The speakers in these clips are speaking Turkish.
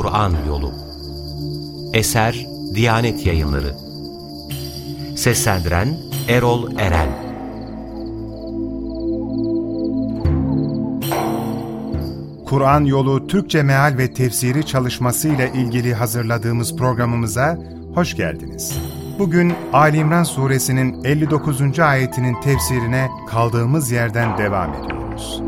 Kur'an Yolu Eser Diyanet Yayınları Seslendiren Erol Eren Kur'an Yolu Türkçe Meal ve Tefsiri çalışması ile ilgili hazırladığımız programımıza hoş geldiniz. Bugün Ali İmran Suresinin 59. ayetinin tefsirine kaldığımız yerden devam ediyoruz.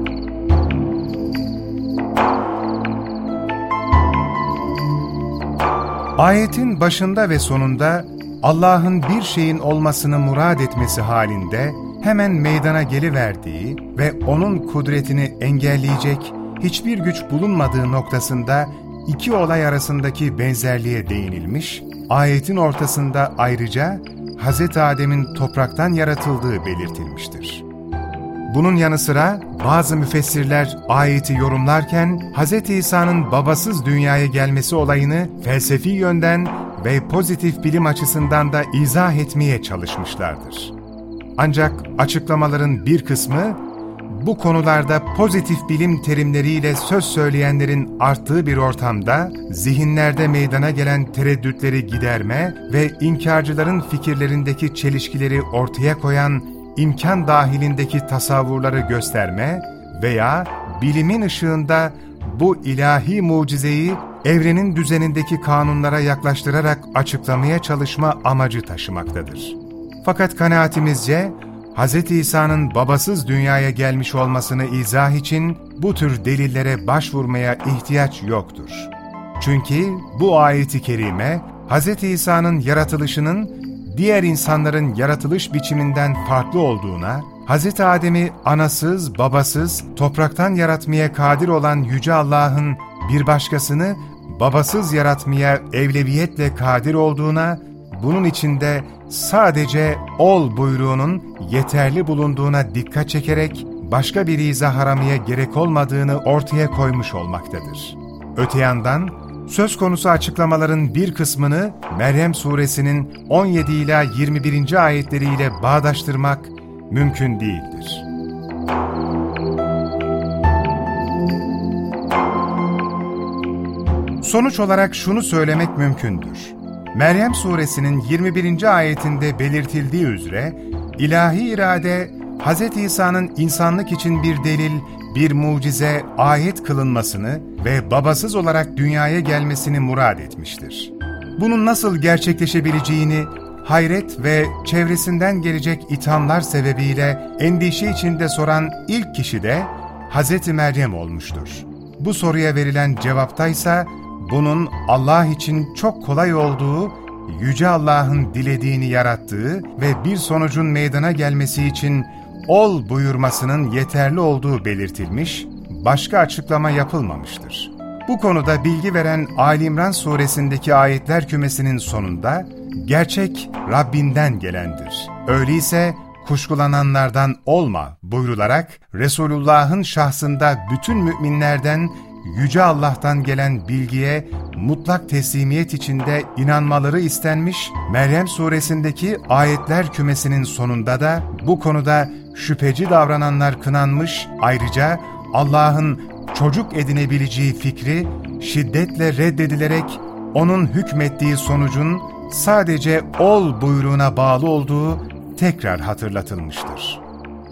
Ayetin başında ve sonunda Allah'ın bir şeyin olmasını murad etmesi halinde hemen meydana geliverdiği ve O'nun kudretini engelleyecek hiçbir güç bulunmadığı noktasında iki olay arasındaki benzerliğe değinilmiş, ayetin ortasında ayrıca Hz. Adem'in topraktan yaratıldığı belirtilmiştir. Bunun yanı sıra bazı müfessirler ayeti yorumlarken Hz. İsa'nın babasız dünyaya gelmesi olayını felsefi yönden ve pozitif bilim açısından da izah etmeye çalışmışlardır. Ancak açıklamaların bir kısmı bu konularda pozitif bilim terimleriyle söz söyleyenlerin arttığı bir ortamda zihinlerde meydana gelen tereddütleri giderme ve inkarcıların fikirlerindeki çelişkileri ortaya koyan imkan dahilindeki tasavvurları gösterme veya bilimin ışığında bu ilahi mucizeyi evrenin düzenindeki kanunlara yaklaştırarak açıklamaya çalışma amacı taşımaktadır. Fakat kanaatimizce Hz. İsa'nın babasız dünyaya gelmiş olmasını izah için bu tür delillere başvurmaya ihtiyaç yoktur. Çünkü bu ayeti kerime Hz. İsa'nın yaratılışının diğer insanların yaratılış biçiminden farklı olduğuna, Hz. Adem'i anasız, babasız, topraktan yaratmaya kadir olan Yüce Allah'ın bir başkasını babasız yaratmaya evleviyetle kadir olduğuna, bunun içinde sadece ol buyruğunun yeterli bulunduğuna dikkat çekerek başka bir izah aramaya gerek olmadığını ortaya koymuş olmaktadır. Öte yandan söz konusu açıklamaların bir kısmını Meryem suresinin 17 ila 21. ayetleriyle bağdaştırmak mümkün değildir. Sonuç olarak şunu söylemek mümkündür. Meryem suresinin 21. ayetinde belirtildiği üzere ilahi irade Hz. İsa'nın insanlık için bir delil, bir mucize, ayet kılınmasını ve babasız olarak dünyaya gelmesini murad etmiştir. Bunun nasıl gerçekleşebileceğini hayret ve çevresinden gelecek ithamlar sebebiyle endişe içinde soran ilk kişi de Hz. Meryem olmuştur. Bu soruya verilen cevaptaysa bunun Allah için çok kolay olduğu, Yüce Allah'ın dilediğini yarattığı ve bir sonucun meydana gelmesi için ol buyurmasının yeterli olduğu belirtilmiş, başka açıklama yapılmamıştır. Bu konuda bilgi veren Ali İmran suresindeki ayetler kümesinin sonunda, gerçek Rabbinden gelendir. Öyleyse kuşkulananlardan olma buyrularak Resulullah'ın şahsında bütün müminlerden Yüce Allah'tan gelen bilgiye mutlak teslimiyet içinde inanmaları istenmiş, Meryem suresindeki ayetler kümesinin sonunda da bu konuda şüpheci davrananlar kınanmış, ayrıca Allah'ın çocuk edinebileceği fikri şiddetle reddedilerek onun hükmettiği sonucun sadece ol buyruğuna bağlı olduğu tekrar hatırlatılmıştır.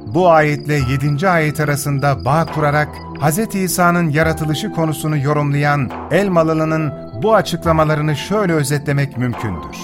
Bu ayetle 7. ayet arasında bağ kurarak Hz. İsa'nın yaratılışı konusunu yorumlayan Elmalı'nın bu açıklamalarını şöyle özetlemek mümkündür.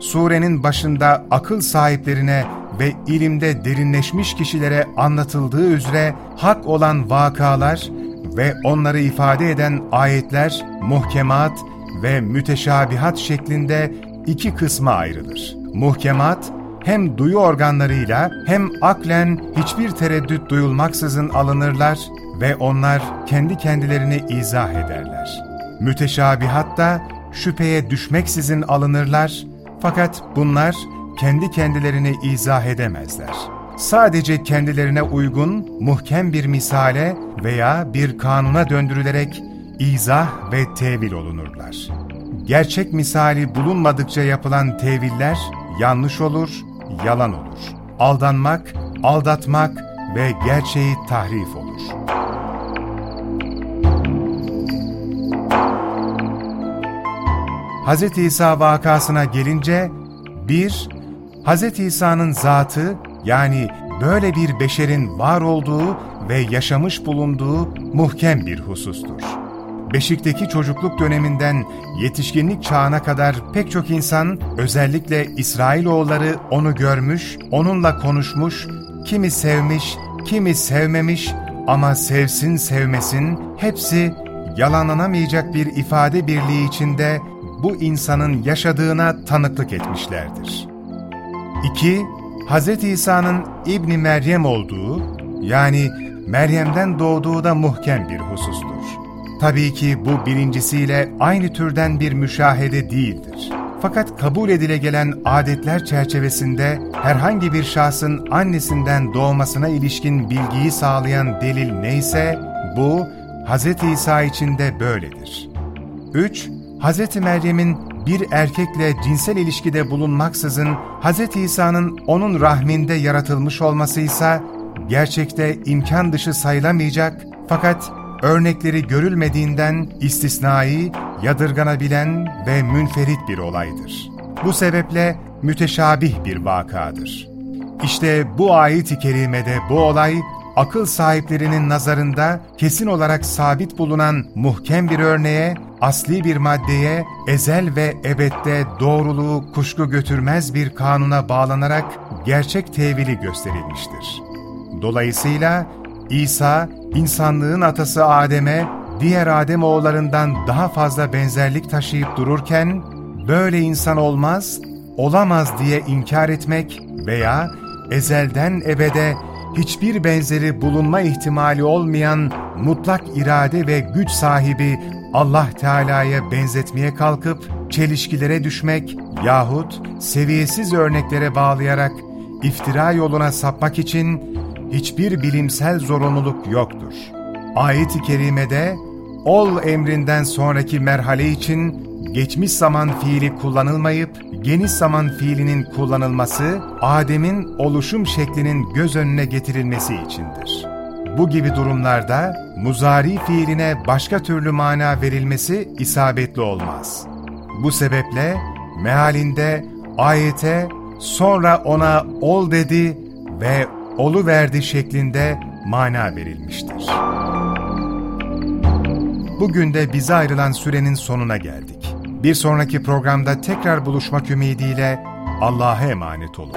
Surenin başında akıl sahiplerine ve ilimde derinleşmiş kişilere anlatıldığı üzere hak olan vakalar ve onları ifade eden ayetler, muhkemat ve müteşabihat şeklinde iki kısma ayrılır. Muhkemat, hem duyu organlarıyla hem aklen hiçbir tereddüt duyulmaksızın alınırlar ve onlar kendi kendilerini izah ederler. Müteşabihat da şüpheye düşmeksizin alınırlar fakat bunlar kendi kendilerini izah edemezler. Sadece kendilerine uygun, muhkem bir misale veya bir kanuna döndürülerek izah ve tevil olunurlar. Gerçek misali bulunmadıkça yapılan teviller yanlış olur, yalan olur. Aldanmak, aldatmak ve gerçeği tahrif olur. Hz. İsa vakasına gelince, bir, Hz. İsa'nın zatı yani böyle bir beşerin var olduğu ve yaşamış bulunduğu muhkem bir husustur. Beşik'teki çocukluk döneminden yetişkinlik çağına kadar pek çok insan, özellikle İsrailoğulları onu görmüş, onunla konuşmuş, kimi sevmiş, kimi sevmemiş ama sevsin sevmesin hepsi yalanlanamayacak bir ifade birliği içinde bu insanın yaşadığına tanıklık etmişlerdir. 2. Hz. İsa'nın İbni Meryem olduğu, yani Meryem'den doğduğu da muhkem bir husustur. Tabii ki bu birincisiyle aynı türden bir müşahede değildir. Fakat kabul edile gelen adetler çerçevesinde herhangi bir şahsın annesinden doğmasına ilişkin bilgiyi sağlayan delil neyse, bu Hz. İsa için de böyledir. 3. Hz. Meryem'in bir erkekle cinsel ilişkide bulunmaksızın Hz. İsa'nın onun rahminde yaratılmış olması ise gerçekte imkan dışı sayılamayacak fakat örnekleri görülmediğinden istisnai, yadırganabilen ve münferit bir olaydır. Bu sebeple müteşabih bir vakadır. İşte bu ayet-i kerimede bu olay, akıl sahiplerinin nazarında kesin olarak sabit bulunan muhkem bir örneğe, asli bir maddeye, ezel ve ebette doğruluğu kuşku götürmez bir kanuna bağlanarak gerçek tevili gösterilmiştir. Dolayısıyla İsa, insanlığın atası Adem'e diğer Adem oğullarından daha fazla benzerlik taşıyıp dururken, böyle insan olmaz, olamaz diye inkar etmek veya ezelden ebede hiçbir benzeri bulunma ihtimali olmayan mutlak irade ve güç sahibi Allah Teala'ya benzetmeye kalkıp çelişkilere düşmek yahut seviyesiz örneklere bağlayarak iftira yoluna sapmak için hiçbir bilimsel zorunluluk yoktur. Ayet-i Kerime'de ol emrinden sonraki merhale için geçmiş zaman fiili kullanılmayıp geniş zaman fiilinin kullanılması Adem'in oluşum şeklinin göz önüne getirilmesi içindir. Bu gibi durumlarda muzari fiiline başka türlü mana verilmesi isabetli olmaz. Bu sebeple mealinde ayete sonra ona ol dedi ve olu verdi şeklinde mana verilmiştir. Bugün de bize ayrılan sürenin sonuna geldik. Bir sonraki programda tekrar buluşmak ümidiyle Allah'a emanet olun.